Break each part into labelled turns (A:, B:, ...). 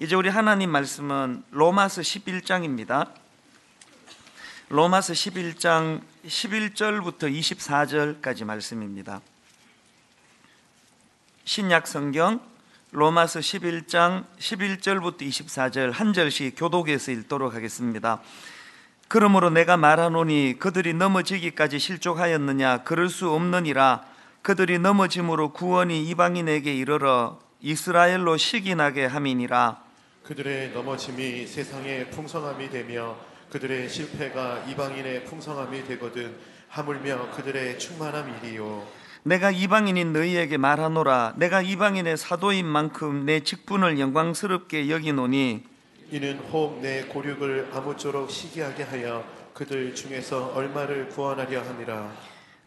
A: 이제 우리 하나님 말씀은 로마서 11장입니다. 로마서 11장 11절부터 24절까지 말씀입니다. 신약 성경 로마서 11장 11절부터 24절 한 절씩 교독해서 읽도록 하겠습니다. 그러므로 내가 말하노니 그들이 넘어지기까지 실족하였느냐 그럴 수 없느니라 그들이 넘어짐으로 구원이 이방인에게 이르러 이스라엘로 시기나게 함이니라
B: 그들의 넘어짐이 세상의 풍성함이 되며 그들의 실패가 이방인의 풍성함이 되거든 하물며 그들의 충만함이리요.
A: 내가 이방인인 너희에게 말하노라. 내가 이방인의 사도인 만큼 내 직분을 영광스럽게 여기노니
B: 이는 혹 내 고륙을 아무쪼록 시기하게 하여 그들 중에서 얼마를 구원하려 함이라.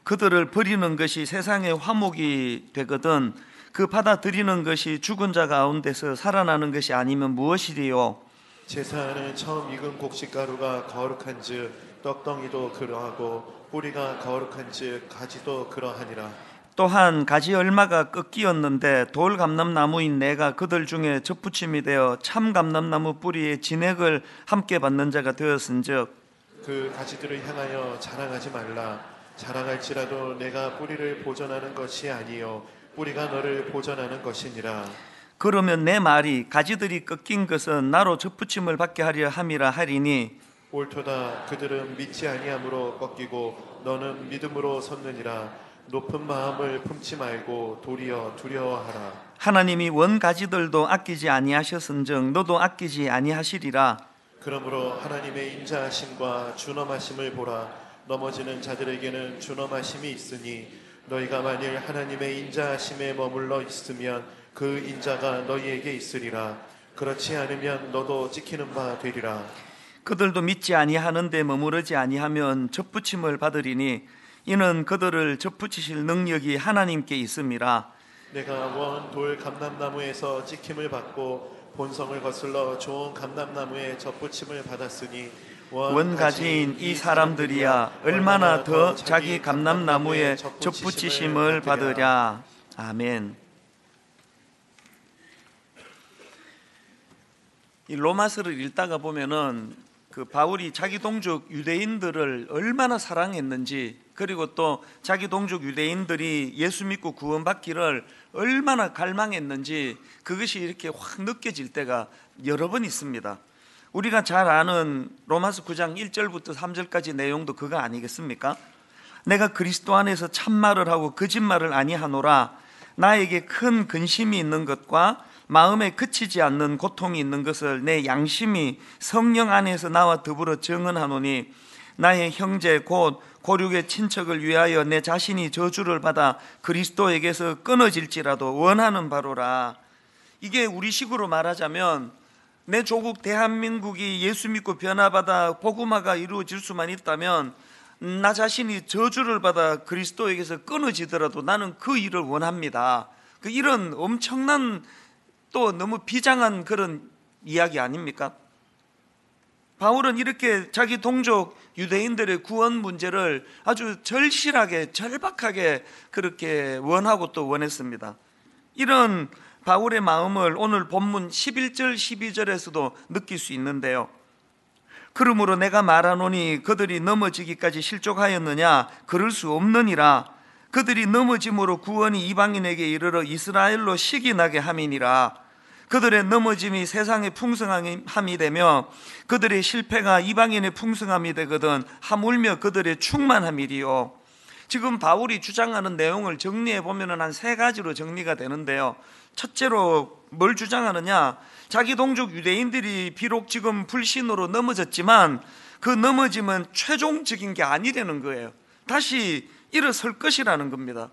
A: 그들을 버리는 것이 세상의 화목이 되거든 그 받아들이는 것이 죽은 자 가운데서 살아나는 것이 아니면 무엇이리요?
B: 제사하는 처음 익은 곡식가루가 거룩한즉 떡덩이도 그러하고 뿌리가 거룩한즉 가지도 그러하니라.
A: 또한 가지 얼마가 꺾이었는데 돌 감람나무인 내가 그들 중에 접붙임이 되어 참 감람나무 뿌리에 진액을 함께 받는 자가 되었은즉
B: 그 가지들을 향하여 자랑하지 말라. 자랑할지라도 내가 뿌리를 보존하는 것이 아니요 뿌리가 너를 보존하는 것이니라.
A: 그러면 내 말이 가지들이 꺾인 것은 나로 접붙임을 받게 하려 함이라 하리니
B: 옳도다. 그들은 믿지 아니함으로 꺾이고 너는 믿음으로 섰느니라. 높은 마음을 품지 말고 도리어 두려워하라.
A: 하나님이 원 가지들도 아끼지 아니하셨은즉 너도 아끼지 아니하시리라.
B: 그러므로 하나님의 인자하심과 준엄하심을 보라. 넘어지는 자들에게는 준엄하심이 있으니 너희가 만일 하나님의 인자하심에 머물러 있으면 그 인자가 너희에게 있으리라. 그렇지 않으면 너도 찍히는 바 되리라.
A: 그들도 믿지 아니하는데 머무르지 아니하면 접붙임을 받으리니 이는 그들을 접붙이실 능력이 하나님께 있음이라.
B: 내가 원 돌 감람나무에서 찍힘을 받고 본성을 거슬러 좋은 감람나무에 접붙임을 받았으니
A: 원 가지인 이 사람들이야. 얼마나 더 자기 감람나무에 접붙이심을 받으랴. 아멘. 이 로마서를 읽다가 보면은 그 바울이 자기 동족 유대인들을 얼마나 사랑했는지 그리고 또 자기 동족 유대인들이 예수 믿고 구원받기를 얼마나 갈망했는지 그것이 이렇게 확 느껴질 때가 여러 번 있습니다. 우리가 잘 아는 로마서 9장 1절부터 3절까지 내용도 그거 아니겠습니까? 내가 그리스도 안에서 참말을 하고 거짓말을 아니하노라 나에게 큰 근심이 있는 것과 마음에 그치지 않는 고통이 있는 것을 내 양심이 성령 안에서 나와 더불어 증언하노니 나의 형제 곧 고륙의 친척을 위하여 내 자신이 저주를 받아 그리스도에게서 끊어질지라도 원하는 바로라. 이게 우리식으로 말하자면 내 조국 대한민국이 예수 믿고 변화받아 복음화가 이루어질 수만 있다면 나 자신이 저주를 받아 그리스도에게서 끊어지더라도 나는 그 일을 원합니다. 그 이런 엄청난 또 너무 비장한 그런 이야기 아닙니까? 바울은 이렇게 자기 동족 유대인들의 구원 문제를 아주 절실하게 절박하게 그렇게 원하고 또 원했습니다. 이런 바울의 마음을 오늘 본문 11절 12절에서도 느낄 수 있는데요. 그러므로 내가 말하노니 그들이 넘어지기까지 실족하였느냐 그럴 수 없느니라 그들이 넘어짐으로 구원이 이방인에게 이르러 이스라엘로 시기 나게 함이니라 그들의 넘어짐이 세상의 풍성함이 되며 그들의 실패가 이방인의 풍성함이 되거든 하물며 그들의 충만함이리요. 지금 바울이 주장하는 내용을 정리해 보면 한세 가지로 정리가 되는데요. 첫째로 뭘 주장하느냐? 자기 동족 유대인들이 비록 지금 불신으로 넘어졌지만 그 넘어짐은 최종적인 게 아니라는 거예요. 다시 일어설 것이라는 겁니다.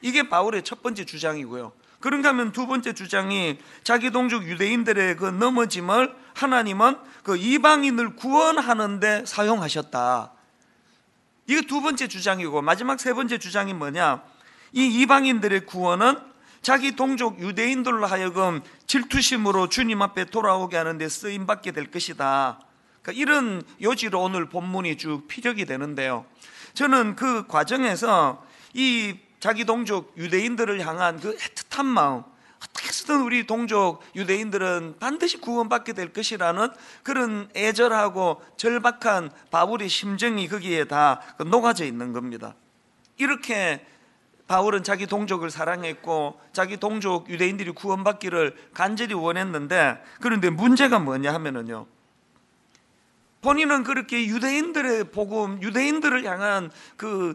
A: 이게 바울의 첫 번째 주장이고요. 그런가 하면 두 번째 주장이 자기 동족 유대인들의 그 넘어짐을 하나님은 그 이방인을 구원하는데 사용하셨다. 이게 두 번째 주장이고 마지막 세 번째 주장이 뭐냐? 이 이방인들의 구원은 자기 동족 유대인들로 하여금 질투심으로 주님 앞에 돌아오게 하는데 쓰임 받게 될 것이다. 그러니까 이런 요지로 오늘 본문이 쭉 피력이 되는데요. 저는 그 과정에서 이 자기 동족 유대인들을 향한 그 애틋한 마음, 어떻게 해서든 우리 동족 유대인들은 반드시 구원받게 될 것이라는 그런 애절하고 절박한 바울의 심정이 거기에 다 녹아져 있는 겁니다. 이렇게 바울은 자기 동족을 사랑했고 자기 동족 유대인들이 구원받기를 간절히 원했는데 그런데 문제가 뭐냐 하면은요. 본인은 그렇게 유대인들의 복음, 유대인들을 향한 그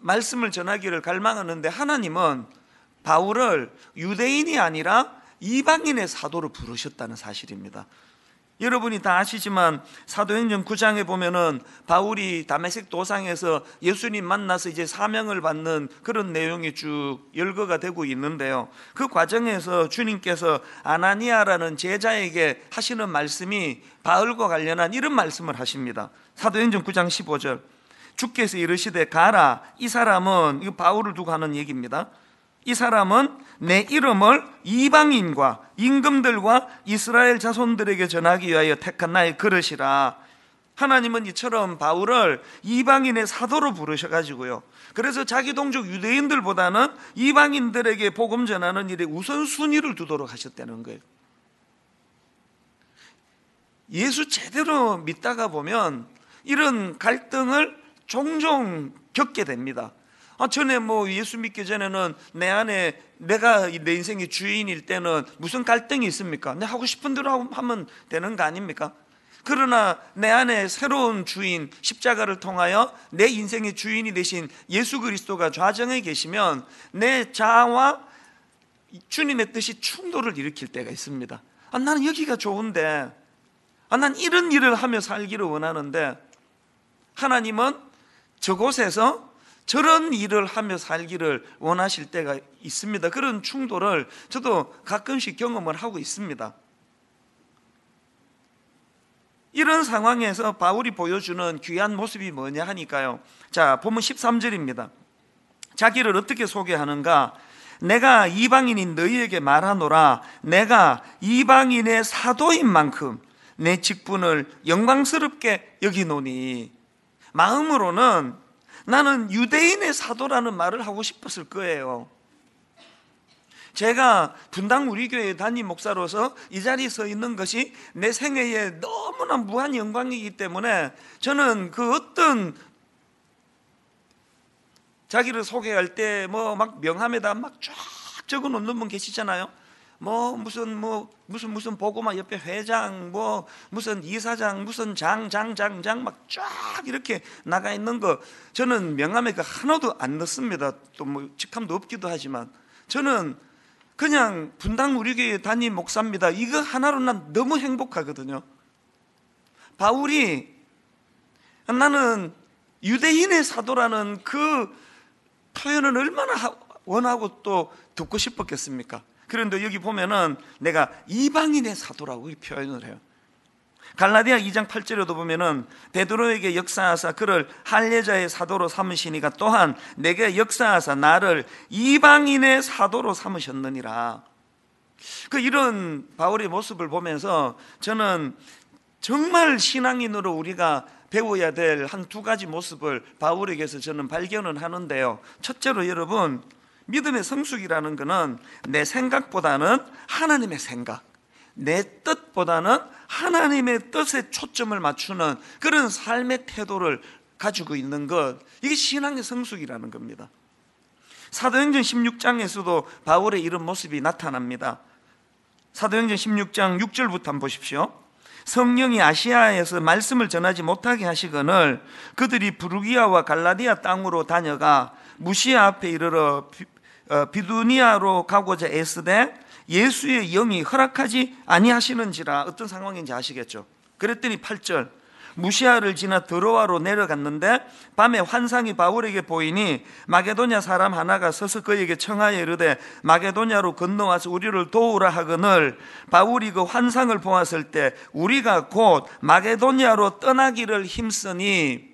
A: 말씀을 전하기를 갈망하는데 하나님은 바울을 유대인이 아니라 이방인의 사도로 부르셨다는 사실입니다. 여러분이 다 아시지만 사도행전 9장에 보면은 바울이 다메섹 도상에서 예수님 만나서 이제 사명을 받는 그런 내용이 쭉 열거가 되고 있는데요. 그 과정에서 주님께서 아나니아라는 제자에게 하시는 말씀이 바울과 관련한 이런 말씀을 하십니다. 사도행전 9장 15절. 주께서 이르시되 가라 이 사람은 이거 바울을 두고 하는 얘기입니다. 이 사람은 내 이름을 이방인과 임금들과 이스라엘 자손들에게 전하기 위하여 택한 나의 그릇이라. 하나님은 이처럼 바울을 이방인의 사도로 부르셔가지고요. 그래서 자기 동족 유대인들보다는 이방인들에게 복음 전하는 일에 우선순위를 두도록 하셨다는 거예요. 예수 제대로 믿다가 보면 이런 갈등을 종종 겪게 됩니다. 아, 전에 뭐 예수 믿기 전에는 내 안에 내가 내 인생의 주인일 때는 무슨 갈등이 있습니까? 내 하고 싶은 대로 하면 되는 거 아닙니까? 그러나 내 안에 새로운 주인 십자가를 통하여 내 인생의 주인이 되신 예수 그리스도가 좌정에 계시면 내 자아와 주님의 뜻이 충돌을 일으킬 때가 있습니다. 아, 나는 여기가 좋은데, 아, 난 이런 일을 하며 살기를 원하는데, 하나님은 저곳에서 저런 일을 하며 살기를 원하실 때가 있습니다. 그런 충돌을 저도 가끔씩 경험을 하고 있습니다. 이런 상황에서 바울이 보여주는 귀한 모습이 뭐냐 하니까요. 자, 보면 13절입니다. 자기를 어떻게 소개하는가? 내가 이방인인 너희에게 말하노라. 내가 이방인의 사도인 만큼 내 직분을 영광스럽게 여기노니. 마음으로는 나는 유대인의 사도라는 말을 하고 싶었을 거예요. 제가 분당 우리 교회 담임 목사로서 이 자리에 서 있는 것이 내 생애에 너무나 무한 영광이기 때문에 저는 그 어떤 자기를 소개할 때 뭐 막 명함에다 막 쫙 적어 놓는 분 계시잖아요. 뭐 무슨 뭐 무슨 무슨 보고마 옆에 회장 뭐 무슨 이사장 무슨 장 장 장 장 막 쫙 이렇게 나가 있는 거 저는 명함에 그 하나도 안 넣습니다. 또 뭐 직함도 없기도 하지만 저는 그냥 분당 우리교회 담임 목사입니다. 이거 하나로 난 너무 행복하거든요. 바울이 나는 유대인의 사도라는 그 표현을 얼마나 원하고 또 듣고 싶었겠습니까? 그런데 여기 보면은 내가 이방인의 사도라고 표현을 해요. 갈라디아 2장 8절에도 보면은 베드로에게 역사하사 그를 할례자의 사도로 삼으시니가 또한 내게 역사하사 나를 이방인의 사도로 삼으셨느니라. 그 이런 바울의 모습을 보면서 저는 정말 신앙인으로 우리가 배워야 될 한 두 가지 모습을 바울에게서 저는 발견을 하는데요. 첫째로 여러분 믿음의 성숙이라는 것은 내 생각보다는 하나님의 생각, 내 뜻보다는 하나님의 뜻에 초점을 맞추는 그런 삶의 태도를 가지고 있는 것, 이게 신앙의 성숙이라는 겁니다. 사도행전 16장에서도 바울의 이런 모습이 나타납니다. 사도행전 16장 6절부터 한번 보십시오. 성령이 아시아에서 말씀을 전하지 못하게 하시거늘 그들이 부르기아와 갈라디아 땅으로 다녀가 무시아 앞에 이르러 어, 비두니아로 가고자 애쓰되 예수의 영이 허락하지 아니하시는지라 어떤 상황인지 아시겠죠? 그랬더니 8절 무시아를 지나 드로아로 내려갔는데 밤에 환상이 바울에게 보이니 마게도냐 사람 하나가 서서 그에게 청하여 이르되 마게도냐로 건너와서 우리를 도우라 하거늘 바울이 그 환상을 보았을 때 우리가 곧 마게도냐로 떠나기를 힘쓰니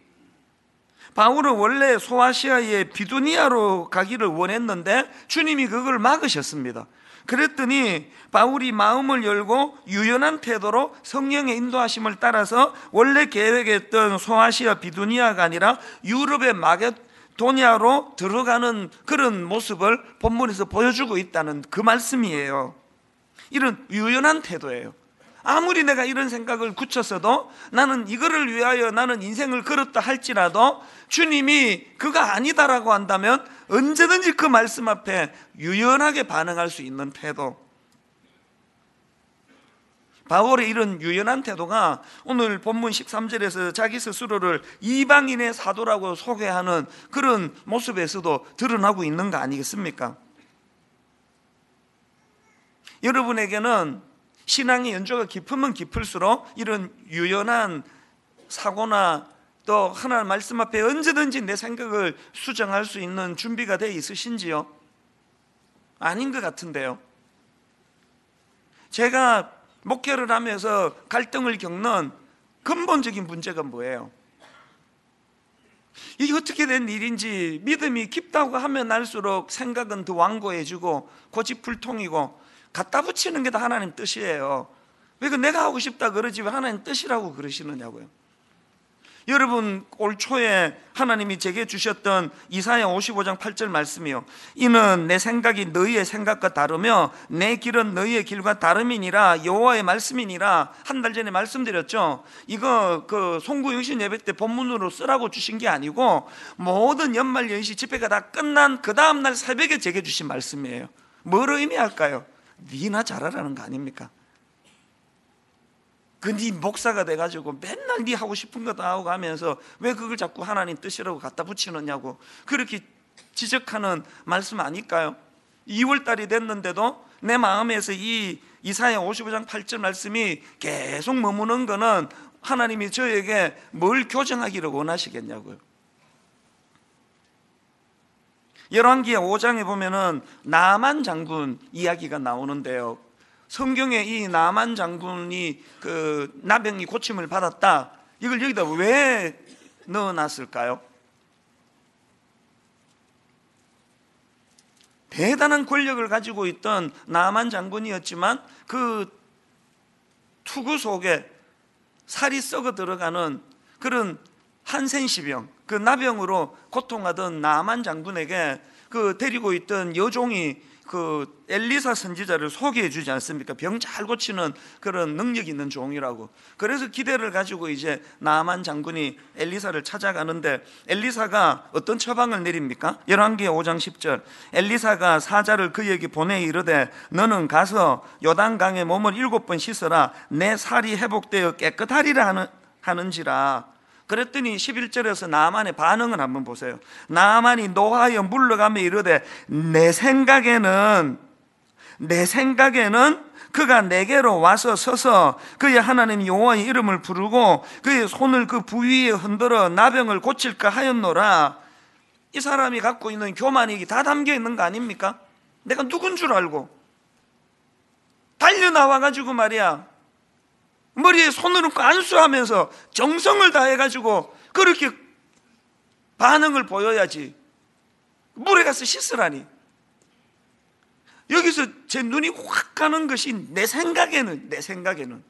A: 바울은 원래 소아시아의 비두니아로 가기를 원했는데 주님이 그걸 막으셨습니다. 그랬더니 바울이 마음을 열고 유연한 태도로 성령의 인도하심을 따라서 원래 계획했던 소아시아 비두니아가 아니라 유럽의 마게 도니아로 들어가는 그런 모습을 본문에서 보여주고 있다는 그 말씀이에요. 이런 유연한 태도예요. 아무리 내가 이런 생각을 굳혔어도 나는 이거를 위하여 나는 인생을 걸었다 할지라도 주님이 그가 아니다라고 한다면 언제든지 그 말씀 앞에 유연하게 반응할 수 있는 태도. 바울의 이런 유연한 태도가 오늘 본문 13절에서 자기 스스로를 이방인의 사도라고 소개하는 그런 모습에서도 드러나고 있는 거 아니겠습니까? 여러분에게는 신앙의 연조가 깊으면 깊을수록 이런 유연한 사고나 또 하나님 말씀 앞에 언제든지 내 생각을 수정할 수 있는 준비가 되어 있으신지요? 아닌 것 같은데요. 제가 목회를 하면서 갈등을 겪는 근본적인 문제가 뭐예요? 이게 어떻게 된 일인지 믿음이 깊다고 하면 할수록 생각은 더 완고해지고 고집불통이고 갖다 붙이는 게 다 하나님 뜻이에요. 왜 그 내가 하고 싶다 그러지 왜 하나님 뜻이라고 그러시느냐고요. 여러분 올 초에 하나님이 제게 주셨던 이사야 55장 8절 말씀이요. 이는 내 생각이 너희의 생각과 다르며 내 길은 너희의 길과 다름이니라 여호와의 말씀이니라 한 달 전에 말씀드렸죠. 이거 그 송구 영신 예배 때 본문으로 쓰라고 주신 게 아니고 모든 연말 연시 집회가 다 끝난 그 다음 날 새벽에 제게 주신 말씀이에요. 뭘 의미할까요? 니나 잘하라는 거 아닙니까? 그네 목사가 돼가지고 맨날 네 하고 싶은 거 다 하고 하면서 왜 그걸 자꾸 하나님 뜻이라고 갖다 붙이느냐고 그렇게 지적하는 말씀 아닐까요? 2월 달이 됐는데도 내 마음에서 이 이사야 55장 8절 말씀이 계속 머무는 거는 하나님이 저에게 뭘 교정하기를 원하시겠냐고요. 열왕기의 5장에 보면은 나만 장군 이야기가 나오는데요. 성경에 이 나만 장군이 그 나병이 고침을 받았다. 이걸 여기다 왜 넣어놨을까요? 대단한 권력을 가지고 있던 나만 장군이었지만 그 투구 속에 살이 썩어 들어가는 그런 한센시병, 그 나병으로 고통하던 나만 장군에게 그 데리고 있던 여종이 그 엘리사 선지자를 소개해 주지 않습니까? 병 잘 고치는 그런 능력 있는 종이라고. 그래서 기대를 가지고 이제 나만 장군이 엘리사를 찾아가는데 엘리사가 어떤 처방을 내립니까? 열왕기의 5장 10절. 엘리사가 사자를 그에게 보내 이르되 너는 가서 요단강에 몸을 일곱 번 씻어라 내 살이 회복되어 깨끗하리라 하는 하는지라. 그랬더니 11절에서 나만의 반응을 한번 보세요. 나만이 노하여 물러가며 이르되 내 생각에는 내 생각에는 그가 내게로 와서 서서 그의 하나님 여호와의 이름을 부르고 그의 손을 그 부위에 흔들어 나병을 고칠까 하였노라. 이 사람이 갖고 있는 교만이 다 담겨 있는 거 아닙니까? 내가 누군 줄 알고 달려 나와 가지고 말이야. 머리에 손을 얹고 안수하면서 정성을 다해가지고 그렇게 반응을 보여야지. 물에 가서 씻으라니. 여기서 제 눈이 확 가는 것이 내 생각에는, 내 생각에는.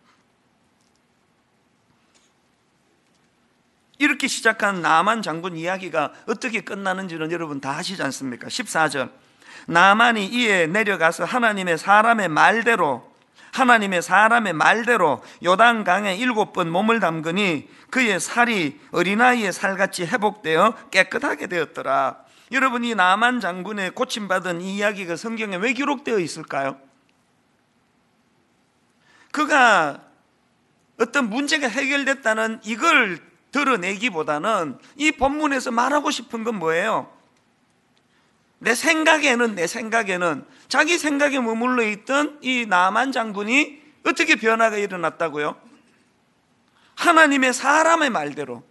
A: 이렇게 시작한 나만 장군 이야기가 어떻게 끝나는지는 여러분 다 아시지 않습니까? 14절. 나만이 이에 내려가서 하나님의 사람의 말대로 하나님의 사람의 말대로 요단강에 일곱 번 몸을 담그니 그의 살이 어린아이의 살같이 회복되어 깨끗하게 되었더라. 여러분 이 나만 장군의 고침받은 이 이야기가 성경에 왜 기록되어 있을까요? 그가 어떤 문제가 해결됐다는 이걸 드러내기보다는 이 본문에서 말하고 싶은 건 뭐예요? 내 생각에는 내 생각에는 자기 생각에 머물러 있던 이 나만 장군이 어떻게 변화가 일어났다고요? 하나님의 사람의 말대로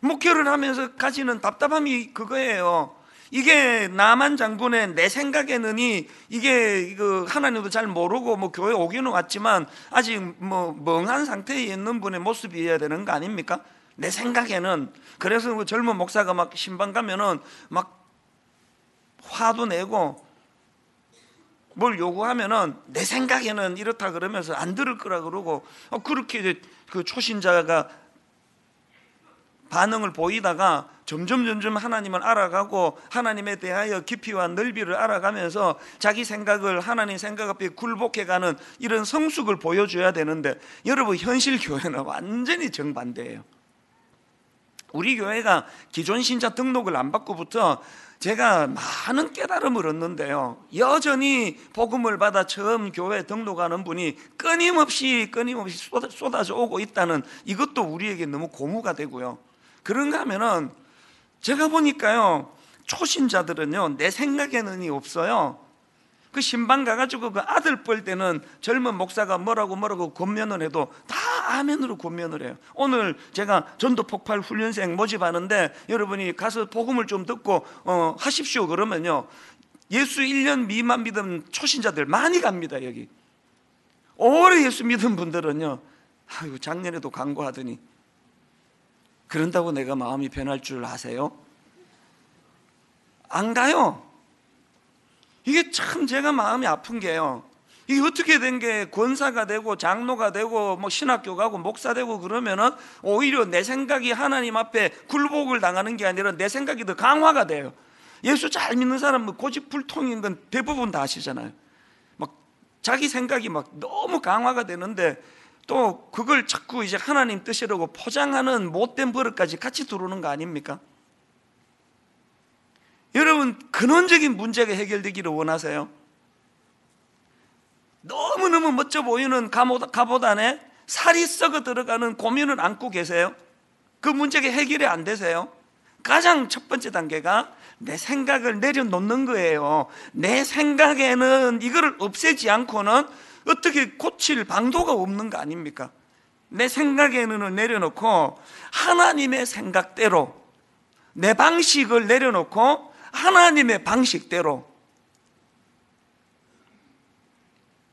A: 목회를 하면서 가지는 답답함이 그거예요. 이게 나만 장군의 내 생각에는이 이게 이거 하나님도 잘 모르고 뭐 교회 오기는 왔지만 아직 뭐 멍한 상태에 있는 분의 모습이어야 되는 거 아닙니까? 내 생각에는 그래서 그 젊은 목사가 막 신방 가면은 막 화도 내고 뭘 요구하면은 내 생각에는 이렇다 그러면서 안 들을 거라 그러고 어, 그렇게 그 초신자가 반응을 보이다가 점점 점점 하나님을 알아가고 하나님에 대하여 깊이와 넓이를 알아가면서 자기 생각을 하나님 생각 앞에 굴복해가는 이런 성숙을 보여줘야 되는데 여러분 현실 교회는 완전히 정반대예요. 우리 교회가 기존 신자 등록을 안 받고부터 제가 많은 깨달음을 얻는데요. 여전히 복음을 받아 처음 교회 등록하는 분이 끊임없이 끊임없이 쏟아- 쏟아져 오고 있다는 이것도 우리에게 너무 고무가 되고요. 그런가 하면은 제가 보니까요. 초신자들은요. 내 생각에는 이 없어요. 그 신방 가가지고 그 아들 뻘 때는 젊은 목사가 뭐라고 뭐라고 권면을 해도 다 아멘으로 권면을 해요. 오늘 제가 전도 폭발 훈련생 모집하는데 여러분이 가서 복음을 좀 듣고 어, 하십시오 그러면요. 예수 1년 미만 믿은 초신자들 많이 갑니다 여기. 오래 예수 믿은 분들은요. 아이고 작년에도 광고하더니 그런다고 내가 마음이 변할 줄 아세요? 안 가요. 이게 참 제가 마음이 아픈 게요. 이게 어떻게 된 게 권사가 되고 장로가 되고 뭐 신학교 가고 목사 되고 그러면은 오히려 내 생각이 하나님 앞에 굴복을 당하는 게 아니라 내 생각이 더 강화가 돼요. 예수 잘 믿는 사람은 고집불통인 건 대부분 다 아시잖아요. 막 자기 생각이 막 너무 강화가 되는데 또 그걸 자꾸 이제 하나님 뜻이라고 포장하는 못된 버릇까지 같이 들어오는 거 아닙니까? 여러분 근원적인 문제가 해결되기를 원하세요? 너무너무 멋져 보이는 갑옷, 안에 살이 썩어 들어가는 고민을 안고 계세요? 그 문제가 해결이 안 되세요? 가장 첫 번째 단계가 내 생각을 내려놓는 거예요. 내 생각에는 이거를 없애지 않고는 어떻게 고칠 방도가 없는 거 아닙니까? 내 생각에는 내려놓고 하나님의 생각대로 내 방식을 내려놓고 하나님의 방식대로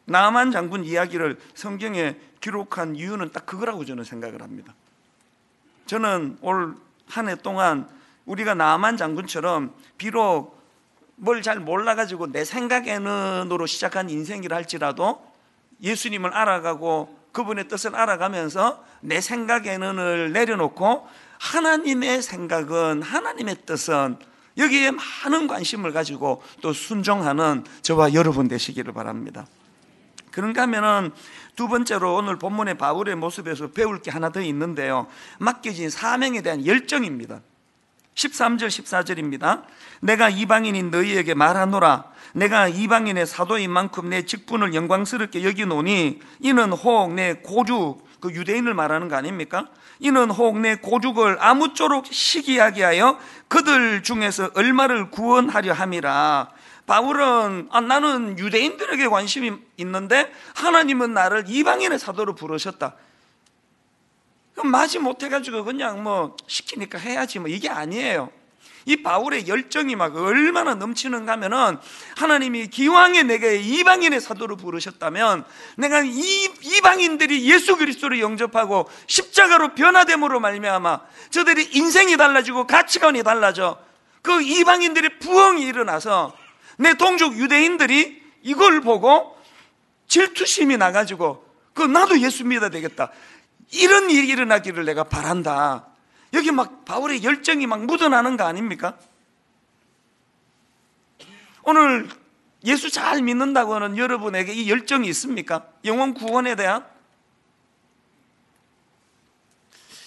A: 나만 장군 이야기를 성경에 기록한 이유는 딱 그거라고 저는 생각을 합니다. 저는 올 한 해 동안 우리가 나만 장군처럼 비록 뭘 잘 몰라가지고 내 생각에는으로 시작한 인생이라 할지라도 예수님을 알아가고 그분의 뜻을 알아가면서 내 생각에는을 내려놓고 하나님의 생각은 하나님의 뜻은 여기에 많은 관심을 가지고 또 순종하는 저와 여러분 되시기를 바랍니다. 그런가 하면은 두 번째로 오늘 본문의 바울의 모습에서 배울 게 하나 더 있는데요. 맡겨진 사명에 대한 열정입니다. 13절 14절입니다. 내가 이방인인 너희에게 말하노라. 내가 이방인의 사도인 만큼 내 직분을 영광스럽게 여기노니 이는 혹 내 고죽 그 유대인을 말하는 거 아닙니까? 이는 혹 내 고죽을 아무쪼록 시기하게 하여 그들 중에서 얼마를 구원하려 함이라. 바울은 아, 나는 유대인들에게 관심이 있는데 하나님은 나를 이방인의 사도로 부르셨다. 그럼 마지 못해가지고 그냥 뭐 시키니까 해야지 뭐 이게 아니에요. 이 바울의 열정이 막 얼마나 넘치는가 하면은 하나님이 기왕에 내게 이방인의 사도로 부르셨다면 내가 이 이방인들이 예수 그리스도를 영접하고 십자가로 변화됨으로 말미암아 저들이 인생이 달라지고 가치관이 달라져 그 이방인들의 부흥이 일어나서 내 동족 유대인들이 이걸 보고 질투심이 나가지고 그 나도 예수 믿어야 되겠다. 이런 일이 일어나기를 내가 바란다. 여기 막 바울의 열정이 막 묻어나는 거 아닙니까? 오늘 예수 잘 믿는다고 하는 여러분에게 이 열정이 있습니까? 영원 구원에 대한?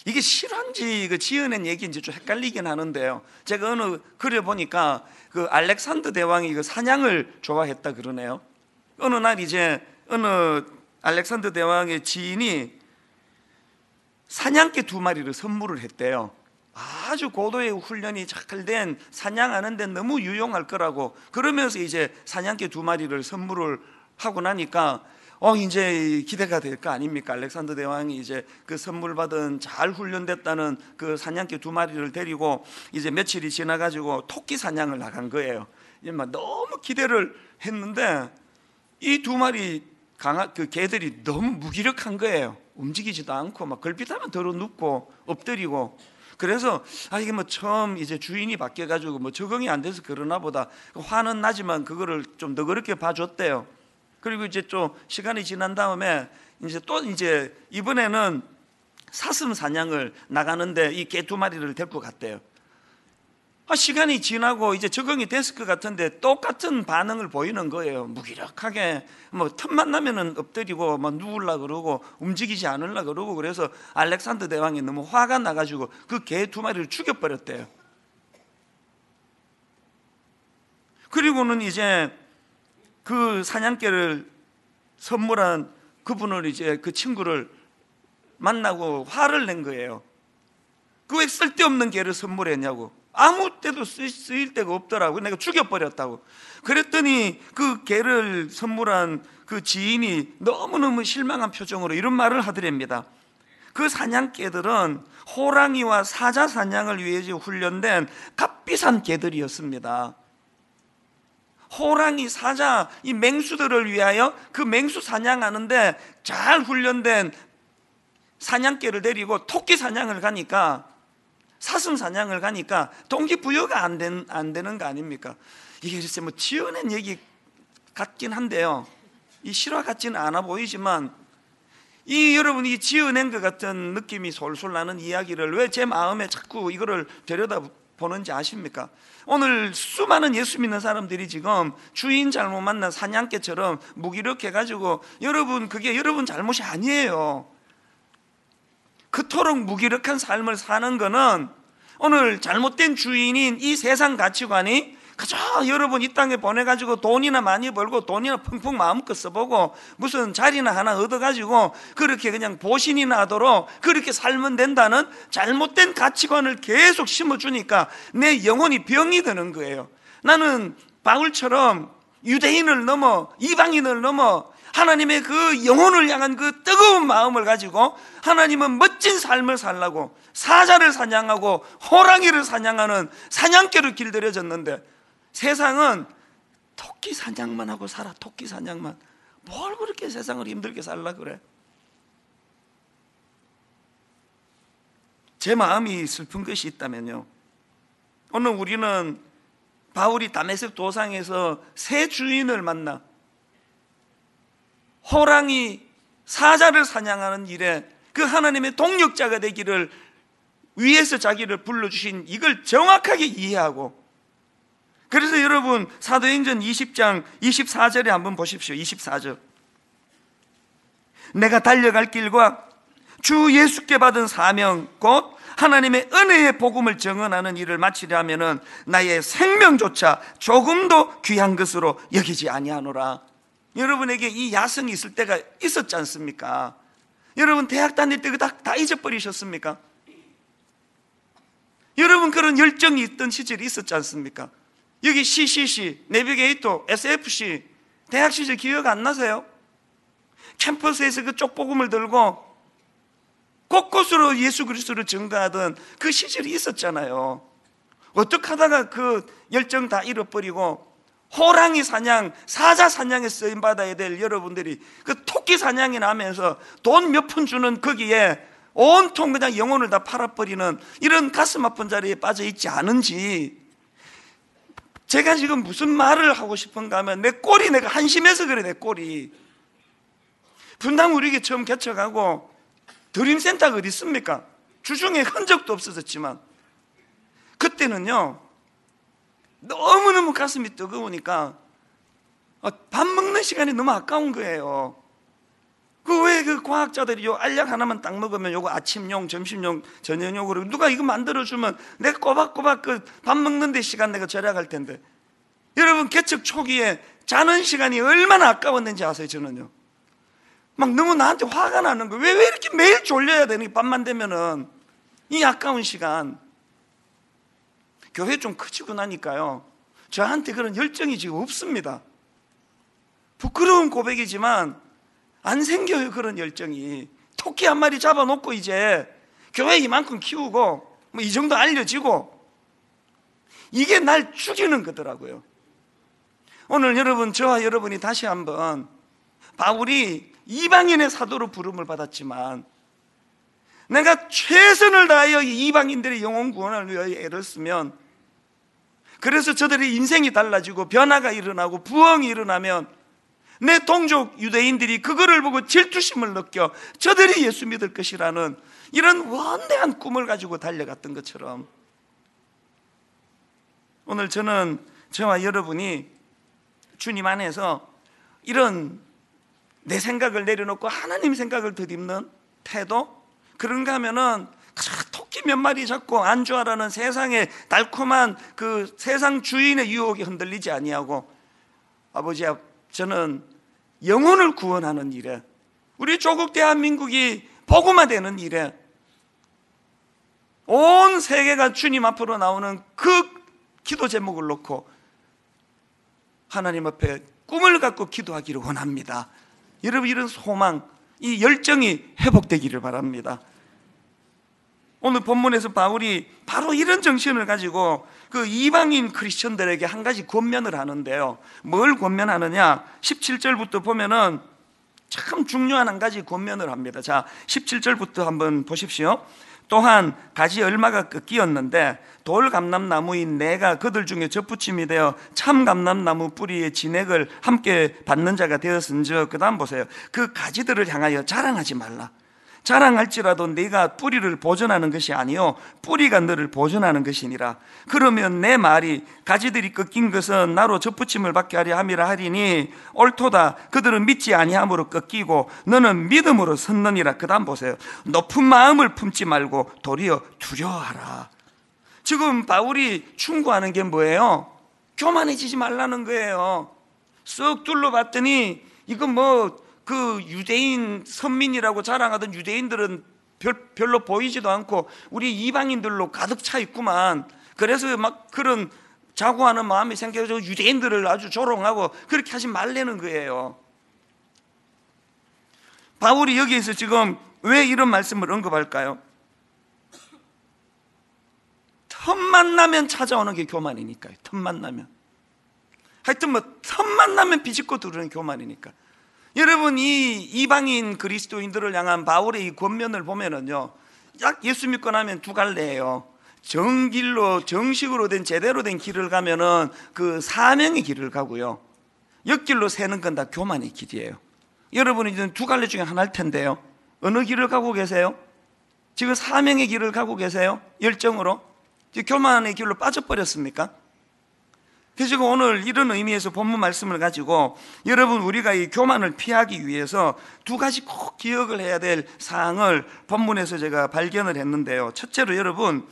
A: 이게 실화인지 그 지어낸 얘기인지 좀 헷갈리긴 하는데요. 제가 어느 글에 보니까 그 알렉산더 대왕이 그 사냥을 좋아했다 그러네요. 어느 날 이제 어느 알렉산더 대왕의 지인이 사냥개 두 마리를 선물을 했대요. 아주 고도의 훈련이 잘 된 사냥하는데 너무 유용할 거라고 그러면서 이제 사냥개 두 마리를 선물을 하고 나니까 어 이제 기대가 될 거 아닙니까? 알렉산더 대왕이 이제 그 선물 받은 잘 훈련됐다는 그 사냥개 두 마리를 데리고 이제 며칠이 지나 가지고 토끼 사냥을 나간 거예요. 이제 막 너무 기대를 했는데 이 두 마리 강아 그 개들이 너무 무기력한 거예요. 움직이지도 않고 막 걸핏하면 더러 눕고 엎드리고 그래서 아 이게 뭐 처음 이제 주인이 바뀌어 가지고 뭐 적응이 안 돼서 그러나 보다 화는 나지만 그거를 좀 너그럽게 봐줬대요. 그리고 이제 좀 시간이 지난 다음에 이제 또 이제 이번에는 사슴 사냥을 나가는데 이 개 두 마리를 데리고 갔대요. 아, 시간이 지나고 이제 적응이 됐을 것 같은데 똑같은 반응을 보이는 거예요. 무기력하게 뭐 틈만 나면은 엎드리고 막 누울라 그러고 움직이지 않을라 그러고 그래서 알렉산더 대왕이 너무 화가 나가지고 그 개 두 마리를 죽여버렸대요. 그리고는 이제 그 사냥개를 선물한 그분을 이제 그 친구를 만나고 화를 낸 거예요. 그 왜 쓸데없는 개를 선물했냐고. 아무 때도 쓰일 데가 없더라고. 내가 죽여버렸다고. 그랬더니 그 개를 선물한 그 지인이 너무너무 실망한 표정으로 이런 말을 하더랍니다. 그 사냥개들은 호랑이와 사자 사냥을 위해 훈련된 값비싼 개들이었습니다. 호랑이, 사자, 이 맹수들을 위하여 그 맹수 사냥하는데 잘 훈련된 사냥개를 데리고 토끼 사냥을 가니까 사슴 사냥을 가니까 동기부여가 안, 된, 안 되는 거 아닙니까? 이게 글쎄 뭐 지어낸 얘기 같긴 한데요. 이 실화 같지는 않아 보이지만 이 여러분이 지어낸 것 같은 느낌이 솔솔 나는 이야기를 왜 제 마음에 자꾸 이거를 들여다 보는지 아십니까? 오늘 수많은 예수 믿는 사람들이 지금 주인 잘못 만난 사냥개처럼 무기력해가지고 여러분 그게 여러분 잘못이 아니에요. 그토록 무기력한 삶을 사는 거는 오늘 잘못된 주인인 이 세상 가치관이 그저 여러분 이 땅에 보내가지고 돈이나 많이 벌고 돈이나 펑펑 마음껏 써보고 무슨 자리나 하나 얻어가지고 그렇게 그냥 보신이나 하도록 그렇게 살면 된다는 잘못된 가치관을 계속 심어주니까 내 영혼이 병이 드는 거예요. 나는 바울처럼 유대인을 넘어 이방인을 넘어 하나님의 그 영혼을 향한 그 뜨거운 마음을 가지고 하나님은 멋진 삶을 살라고 사자를 사냥하고 호랑이를 사냥하는 사냥개로 길들여졌는데 세상은 토끼 사냥만 하고 살아 토끼 사냥만. 뭘 그렇게 세상을 힘들게 살라 그래? 제 마음이 슬픈 것이 있다면요. 오늘 우리는 바울이 다메섹 도상에서 새 주인을 만나 호랑이 사자를 사냥하는 일에 그 하나님의 동력자가 되기를 위에서 자기를 불러주신 이걸 정확하게 이해하고. 그래서 여러분 사도행전 20장 24절에 한번 보십시오. 24절. 내가 달려갈 길과 주 예수께 받은 사명 곧 하나님의 은혜의 복음을 정언하는 일을 마치려면은 나의 생명조차 조금도 귀한 것으로 여기지 아니하노라 여러분에게 이 야성이 있을 때가 있었지 않습니까? 여러분 대학 다닐 때 다, 다 잊어버리셨습니까? 여러분 그런 열정이 있던 시절이 있었지 않습니까? 여기 CCC, 내비게이터, SFC 대학 시절 기억 안 나세요? 캠퍼스에서 그 쪽복음을 들고 곳곳으로 예수 그리스도를 증거하던 그 시절이 있었잖아요. 어떻게 하다가 그 열정 다 잃어버리고 호랑이 사냥, 사자 사냥에 쓰임 받아야 될 여러분들이 그 토끼 사냥이 나면서 돈 몇 푼 주는 거기에 온통 그냥 영혼을 다 팔아버리는 이런 가슴 아픈 자리에 빠져 있지 않은지. 제가 지금 무슨 말을 하고 싶은가 하면 내 꼴이 내가 한심해서 그래 내 꼴이 분당 우리에게 처음 개척하고 드림센터가 어디 있습니까? 주중에 흔적도 없어졌지만. 그때는요 너무너무 가슴이 뜨거우니까 어, 밥 먹는 시간이 너무 아까운 거예요. 그 왜 그 과학자들이 요 알약 하나만 딱 먹으면 요거 아침용, 점심용, 저녁용으로 누가 이거 만들어주면 내가 꼬박꼬박 그 밥 먹는 데 시간 내가 절약할 텐데. 여러분 개척 초기에 자는 시간이 얼마나 아까웠는지 아세요 저는요? 막 너무 나한테 화가 나는 거예요 왜, 왜 이렇게 매일 졸려야 되는 밤만 되면은 이 아까운 시간 교회 좀 커지고 나니까요. 저한테 그런 열정이 지금 없습니다. 부끄러운 고백이지만 안 생겨요 그런 열정이. 토끼 한 마리 잡아놓고 이제 교회 이만큼 키우고 뭐 이 정도 알려지고 이게 날 죽이는 거더라고요. 오늘 여러분 저와 여러분이 다시 한번 바울이 이방인의 사도로 부름을 받았지만 내가 최선을 다하여 이방인들의 영혼 구원을 위하여 애를 쓰면 그래서 저들의 인생이 달라지고 변화가 일어나고 부흥이 일어나면 내 동족 유대인들이 그거를 보고 질투심을 느껴 저들이 예수 믿을 것이라는 이런 원대한 꿈을 가지고 달려갔던 것처럼 오늘 저는 저와 여러분이 주님 안에서 이런 내 생각을 내려놓고 하나님 생각을 덧입는 태도 그런가 하면은 토끼 몇 마리 잡고 안주하라는 세상의 달콤한 그 세상 주인의 유혹에 흔들리지 아니하고 아버지야 저는 영혼을 구원하는 일에 우리 조국 대한민국이 복음화 되는 일에 온 세계가 주님 앞으로 나오는 그 기도 제목을 놓고 하나님 앞에 꿈을 갖고 기도하기를 원합니다. 여러분 이런 소망, 이 열정이 회복되기를 바랍니다. 오늘 본문에서 바울이 바로 이런 정신을 가지고 그 이방인 크리스천들에게 한 가지 권면을 하는데요. 뭘 권면하느냐? 17절부터 보면은 참 중요한 한 가지 권면을 합니다. 자, 17절부터 한번 보십시오. 또한 가지 얼마가 꺾이었는데 돌 감람나무인 내가 그들 중에 접붙임이 되어 참 감람나무 뿌리의 진액을 함께 받는 자가 되었은즉 그다음 보세요. 그 가지들을 향하여 자랑하지 말라. 자랑할지라도 네가 뿌리를 보존하는 것이 아니요 뿌리가 너를 보존하는 것이니라. 그러면 내 말이 가지들이 꺾인 것은 나로 접붙임을 받게 하려 함이라 하리니 옳도다. 그들은 믿지 아니함으로 꺾이고 너는 믿음으로 섰느니라. 그 다음 보세요. 높은 마음을 품지 말고 도리어 두려워하라. 지금 바울이 충고하는 게 뭐예요? 교만해지지 말라는 거예요. 쓱 둘러봤더니 이건 뭐 그 유대인 선민이라고 자랑하던 유대인들은 별, 로 보이지도 않고 우리 이방인들로 가득 차 있구만. 그래서 막 그런 자고하는 마음이 생겨서 유대인들을 아주 조롱하고 그렇게 하지 말라는 거예요. 바울이 여기에서 지금 왜 이런 말씀을 언급할까요? 틈만 나면 찾아오는 게 교만이니까요. 틈만 나면. 하여튼 뭐 틈만 나면 비집고 들어오는 교만이니까. 여러분 이 이방인 그리스도인들을 향한 바울의 이 권면을 보면은요. 약 예수 믿고 나면 두 갈래예요. 정길로 정식으로 된 제대로 된 길을 가면은 그 사명의 길을 가고요. 역길로 새는 건 다 교만의 길이에요. 여러분이 이제 두 갈래 중에 하나일 텐데요. 어느 길을 가고 계세요? 지금 사명의 길을 가고 계세요? 열정으로? 교만의 길로 빠져버렸습니까? 그래서 오늘 이런 의미에서 본문 말씀을 가지고 여러분 우리가 이 교만을 피하기 위해서 두 가지 꼭 기억을 해야 될 사항을 본문에서 제가 발견을 했는데요. 첫째로 여러분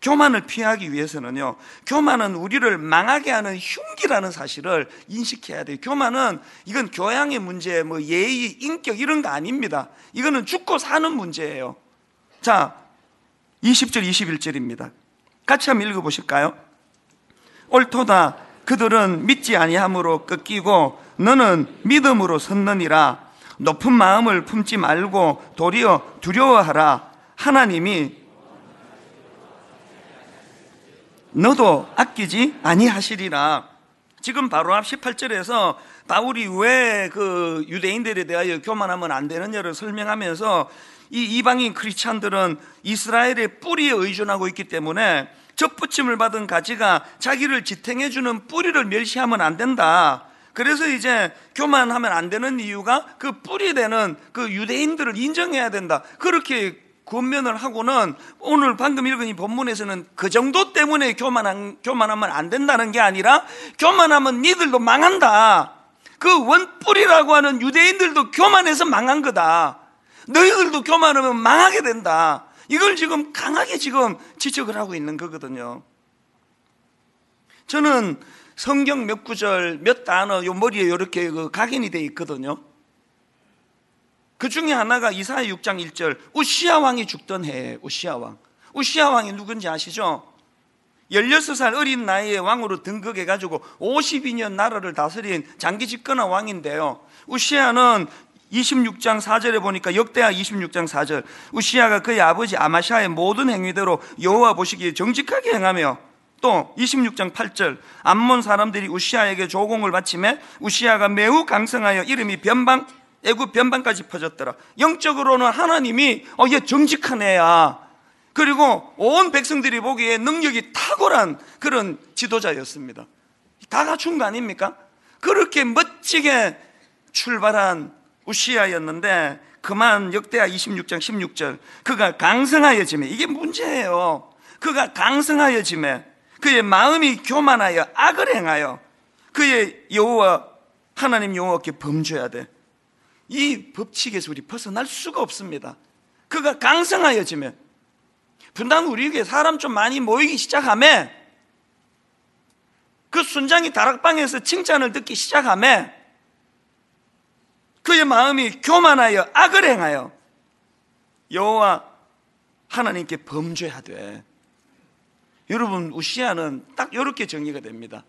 A: 교만을 피하기 위해서는요. 교만은 우리를 망하게 하는 흉기라는 사실을 인식해야 돼요. 교만은 이건 교양의 문제, 뭐 예의, 인격 이런 거 아닙니다. 이거는 죽고 사는 문제예요. 자, 20절, 21절입니다. 같이 한번 읽어보실까요? 옳도다 그들은 믿지 아니함으로 꺾이고 너는 믿음으로 섰느니라. 높은 마음을 품지 말고 도리어 두려워하라. 하나님이 너도 아끼지 아니하시리라. 지금 바로 앞 18절에서 바울이 왜 그 유대인들에 대하여 교만하면 안 되느냐를 설명하면서 이 이방인 크리스찬들은 이스라엘의 뿌리에 의존하고 있기 때문에 접붙임을 받은 가지가 자기를 지탱해 주는 뿌리를 멸시하면 안 된다. 그래서 이제 교만하면 안 되는 이유가 그 뿌리 되는 그 유대인들을 인정해야 된다. 그렇게 권면을 하고는 오늘 방금 읽은 이 본문에서는 그 정도 때문에 교만한, 교만하면 안 된다는 게 아니라 교만하면 니들도 망한다. 그 원뿌리라고 하는 유대인들도 교만해서 망한 거다. 너희들도 교만하면 망하게 된다. 이걸 지금 강하게 지금 지적을 하고 있는 거거든요. 저는 성경 몇 구절, 몇 단어 요 머리에 이렇게 그 각인이 돼 있거든요. 그 중에 하나가 이사야 6장 1절 우시아 왕이 죽던 해 우시아 왕. 우시아 왕이 누군지 아시죠? 16살 어린 나이에 왕으로 등극해 가지고 52년 나라를 다스린 장기 집권한 왕인데요. 우시아는 26장 4절에 보니까 역대하 26장 4절. 우시아가 그의 아버지 아마샤의 모든 행위대로 여호와 보시기에 정직하게 행하며 또 26장 8절. 암몬 사람들이 우시아에게 조공을 바치매 우시아가 매우 강성하여 이름이 변방 애굽 변방까지 퍼졌더라. 영적으로는 하나님이 어, 얘 정직한 애야. 그리고 온 백성들이 보기에 능력이 탁월한 그런 지도자였습니다. 다 갖춘 거 아닙니까? 그렇게 멋지게 출발한 우시아였는데 그만 역대하 26장 16절 그가 강성하여짐에 이게 문제예요. 그가 강성하여짐에 그의 마음이 교만하여 악을 행하여 그의 여호와 하나님 여호와께 범죄해야 돼. 이 법칙에서 우리 벗어날 수가 없습니다. 그가 강성하여짐에 분당 우리에게 사람 좀 많이 모이기 시작하면 그 순장이 다락방에서 칭찬을 듣기 시작하면 그의 마음이 교만하여 악을 행하여 여호와 하나님께 범죄하되 여러분 우시아는 딱 이렇게 정리가 됩니다.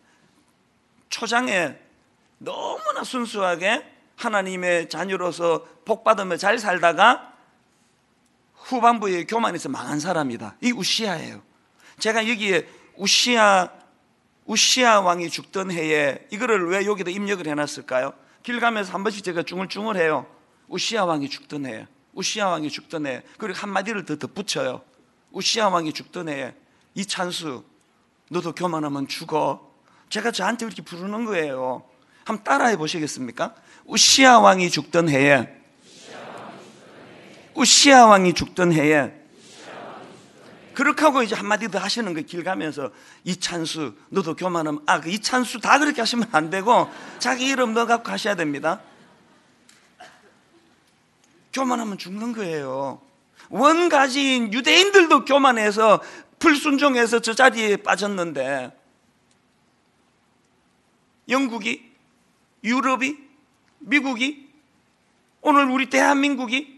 A: 초장에 너무나 순수하게 하나님의 자녀로서 복받으며 잘 살다가 후반부에 교만해서 망한 사람이다. 이 우시아예요. 제가 여기에 우시아 우시아 왕이 죽던 해에 이거를 왜 여기다 입력을 해놨을까요? 길 가면서 한 번씩 제가 중얼중얼해요. 우시아 왕이 죽던 해, 우시아 왕이 죽던 해. 그리고 한 마디를 더 덧붙여요. 우시아 왕이 죽던 해에 이 찬수, 너도 교만하면 죽어. 제가 저한테 이렇게 부르는 거예요. 한번 따라해 보시겠습니까? 우시아 왕이 죽던 해에 우시아 왕이 죽던 해에 그렇게 하고 이제 한마디 더 하시는 거길 가면서 이찬수 너도 교만하면 아 그 이찬수 다 그렇게 하시면 안 되고 자기 이름 넣어 갖고 하셔야 됩니다. 교만하면 죽는 거예요. 원가지인 유대인들도 교만해서 불순종해서 저 자리에 빠졌는데 영국이 유럽이 미국이 오늘 우리 대한민국이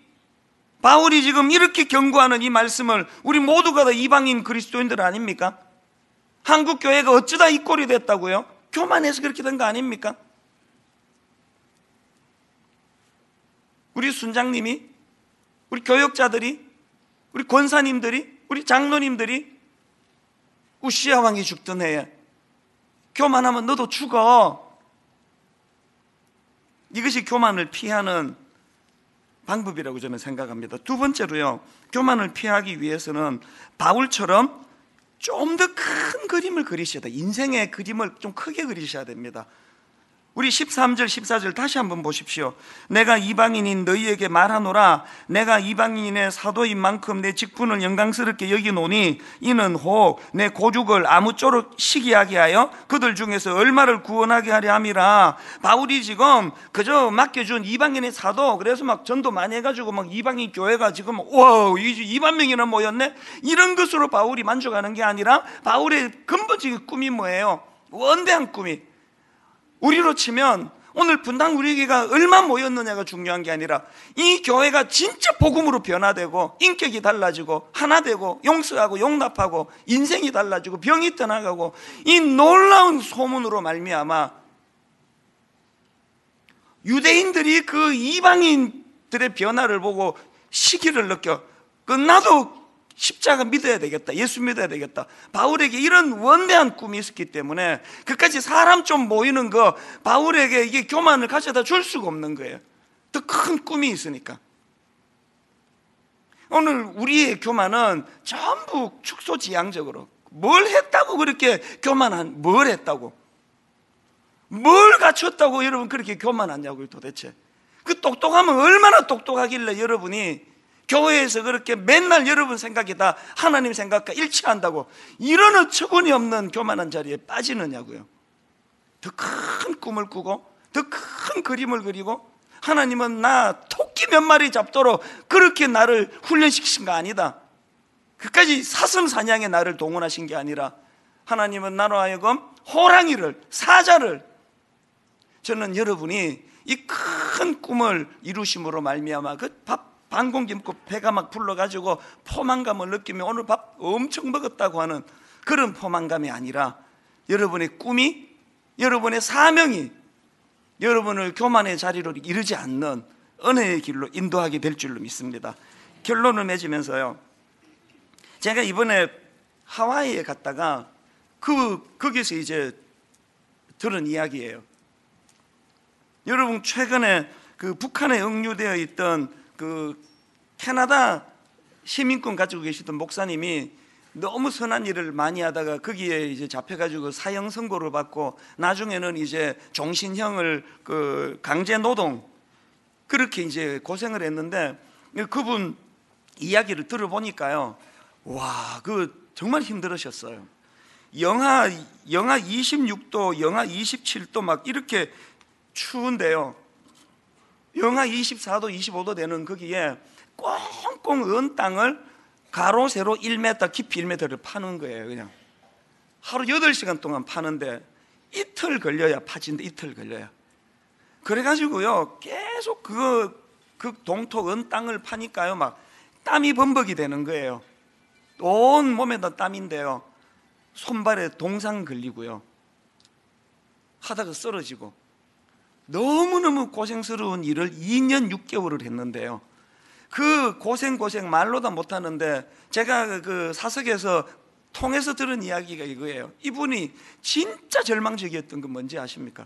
A: 바울이 지금 이렇게 경고하는 이 말씀을 우리 모두가 다 이방인 그리스도인들 아닙니까? 한국 교회가 어쩌다 이 꼴이 됐다고요? 교만해서 그렇게 된 거 아닙니까? 우리 순장님이 우리 교역자들이 우리 권사님들이 우리 장로님들이 우시아 왕이 죽던 해에 교만하면 너도 죽어. 이것이 교만을 피하는 방법이라고 저는 생각합니다. 두 번째로요, 교만을 피하기 위해서는 바울처럼 좀 더 큰 그림을 그리셔야 돼. 인생의 그림을 좀 크게 그리셔야 됩니다. 우리 13절 14절 다시 한번 보십시오. 내가 이방인인 너희에게 말하노라 내가 이방인의 사도인 만큼 내 직분을 영광스럽게 여기노니 이는 혹 내 고죽을 아무쪼록 시기하게 하여 그들 중에서 얼마를 구원하게 하려 함이라. 바울이 지금 그저 맡겨준 이방인의 사도 그래서 막 전도 많이 해가지고 막 이방인 교회가 지금 와 2만 명이나 모였네 이런 것으로 바울이 만족하는 게 아니라 바울의 근본적인 꿈이 뭐예요? 원대한 꿈이 우리로 치면 오늘 분당 우리 교회가 얼마 모였느냐가 중요한 게 아니라 이 교회가 진짜 복음으로 변화되고 인격이 달라지고 하나 되고 용서하고 용납하고 인생이 달라지고 병이 떠나가고 이 놀라운 소문으로 말미암아 유대인들이 그 이방인들의 변화를 보고 시기를 느껴 끝나도 십자가 믿어야 되겠다. 예수 믿어야 되겠다. 바울에게 이런 원대한 꿈이 있었기 때문에 그까지 사람 좀 모이는 거 바울에게 이게 교만을 가져다 줄 수가 없는 거예요. 더 큰 꿈이 있으니까. 오늘 우리의 교만은 전부 축소지향적으로 뭘 했다고 그렇게 교만한 뭘 했다고 뭘 갖췄다고 여러분 그렇게 교만하냐고요 도대체 그 똑똑하면 얼마나 똑똑하길래 여러분이 교회에서 그렇게 맨날 여러분 생각이 다 하나님 생각과 일치한다고 이런 어처구니 없는 교만한 자리에 빠지느냐고요. 더 큰 꿈을 꾸고 더 큰 그림을 그리고 하나님은 나 토끼 몇 마리 잡도록 그렇게 나를 훈련시키신 거 아니다. 그까지 사슴 사냥에 나를 동원하신 게 아니라 하나님은 나로 하여금 호랑이를 사자를 저는 여러분이 이 큰 꿈을 이루심으로 말미암아 그 밥 반공기 먹고 배가 막 불러가지고 포만감을 느끼며 오늘 밥 엄청 먹었다고 하는 그런 포만감이 아니라 여러분의 꿈이 여러분의 사명이 여러분을 교만의 자리로 이르지 않는 은혜의 길로 인도하게 될 줄로 믿습니다. 결론을 맺으면서요. 제가 이번에 하와이에 갔다가 그 거기서 이제 들은 이야기예요. 여러분 최근에 그 북한에 억류되어 있던 그 캐나다 시민권 가지고 계시던 목사님이 너무 선한 일을 많이 하다가 거기에 이제 잡혀가지고 사형 선고를 받고 나중에는 이제 종신형을 그 강제 노동 그렇게 이제 고생을 했는데 그분 이야기를 들어보니까요, 와, 그 정말 힘들으셨어요. 영하 영하 26도, 영하 27도 막 이렇게 추운데요. 영하 24도, 25도 되는 거기에 꽁꽁 언 땅을 가로 세로 1m 깊이 1m를 파는 거예요, 그냥. 하루 8시간 동안 파는데 이틀 걸려야 파진데 이틀 걸려야. 그래 가지고요, 계속 그, 그 동토 언 땅을 파니까요, 막 땀이 범벅이 되는 거예요. 온 몸에다 땀인데요. 손발에 동상 걸리고요. 하다가 쓰러지고. 너무너무 고생스러운 일을 2년 6개월을 했는데요. 그 고생 고생 말로 다 못하는데 제가 그 사석에서 통해서 들은 이야기가 이거예요. 이분이 진짜 절망적이었던 건 뭔지 아십니까?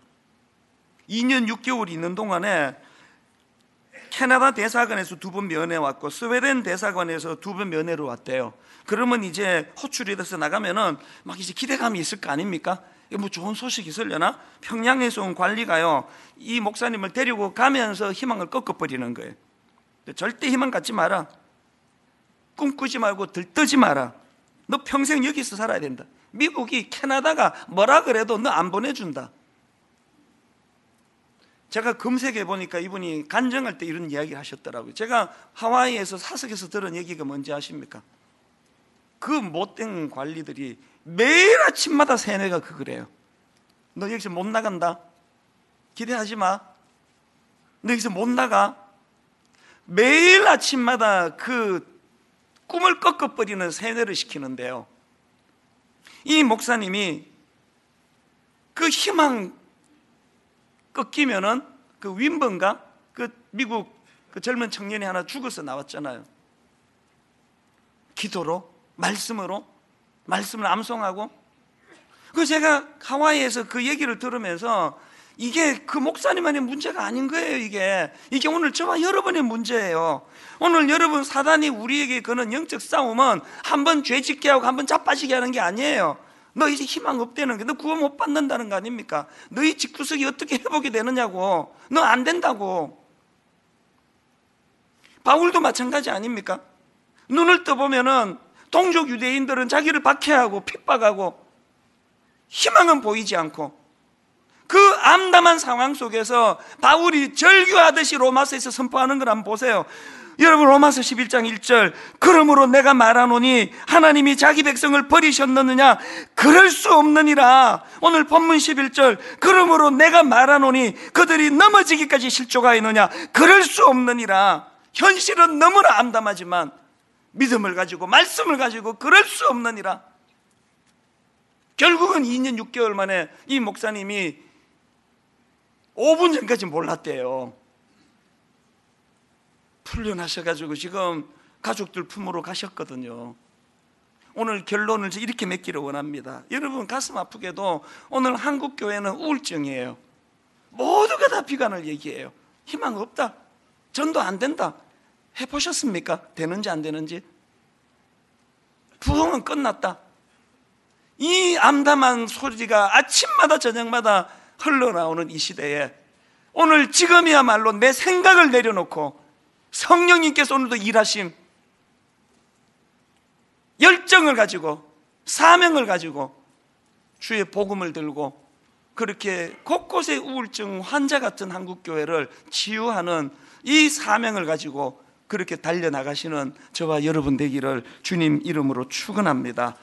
A: 2년 6개월 있는 동안에 캐나다 대사관에서 두 번 면회 왔고 스웨덴 대사관에서 두 번 면회로 왔대요. 그러면 이제 호출이 돼서 나가면은 막 이제 기대감이 있을 거 아닙니까? 뭐 좋은 소식이 있으려나? 평양에서 온 관리가요, 이 목사님을 데리고 가면서 희망을 꺾어버리는 거예요. 절대 희망 갖지 마라. 꿈꾸지 말고 들뜨지 마라. 너 평생 여기서 살아야 된다. 미국이 캐나다가 뭐라 그래도 너 안 보내준다. 제가 검색해 보니까 이분이 간증할 때 이런 이야기를 하셨더라고요. 제가 하와이에서 사석에서 들은 얘기가 뭔지 아십니까? 그 못된 관리들이 매일 아침마다 세뇌가 그거래요. 너 여기서 못 나간다. 기대하지 마. 너 여기서 못 나가. 매일 아침마다 그 꿈을 꺾어버리는 세뇌를 시키는데요. 이 목사님이 그 희망 꺾이면은 그 윈번가 그 미국 그 젊은 청년이 하나 죽어서 나왔잖아요. 기도로 말씀으로 말씀을 암송하고 그 제가 하와이에서 그 얘기를 들으면서 이게 그 목사님만의 문제가 아닌 거예요, 이게. 이게 오늘 저와 여러분의 문제예요. 오늘 여러분 사단이 우리에게 거는 영적 싸움은 한 번 죄 짓게 하고 한 번 자빠지게 하는 게 아니에요. 너 이제 희망 없다는 게, 너 구원 못 받는다는 거 아닙니까? 너희 집구석이 어떻게 회복이 되느냐고. 너 안 된다고. 바울도 마찬가지 아닙니까? 눈을 떠보면은 동족 유대인들은 자기를 박해하고 핍박하고 희망은 보이지 않고 그 암담한 상황 속에서 바울이 절규하듯이 로마서에서 선포하는 걸 한번 보세요. 여러분 로마서 11장 1절 그러므로 내가 말하노니 하나님이 자기 백성을 버리셨느냐? 그럴 수 없느니라. 오늘 본문 11절 그러므로 내가 말하노니 그들이 넘어지기까지 실족하였느냐? 그럴 수 없느니라. 현실은 너무나 암담하지만 믿음을 가지고 말씀을 가지고 그럴 수 없느니라 결국은 2년 6개월 만에 이 목사님이 5분 전까지 몰랐대요 풀려나셔가지고 지금 가족들 품으로 가셨거든요. 오늘 결론을 이렇게 맺기를 원합니다. 여러분 가슴 아프게도 오늘 한국 교회는 우울증이에요. 모두가 다 비관을 얘기해요. 희망 없다. 전도 안 된다. 해보셨습니까? 되는지 안 되는지? 부흥은 끝났다. 이 암담한 소리가 아침마다 저녁마다 흘러나오는 이 시대에 오늘 지금이야말로 내 생각을 내려놓고 성령님께서 오늘도 일하심 열정을 가지고 사명을 가지고 주의 복음을 들고 그렇게 곳곳에 우울증 환자 같은 한국 교회를 치유하는 이 사명을 가지고 그렇게 달려 나가시는 저와 여러분 되기를 주님 이름으로 축원합니다.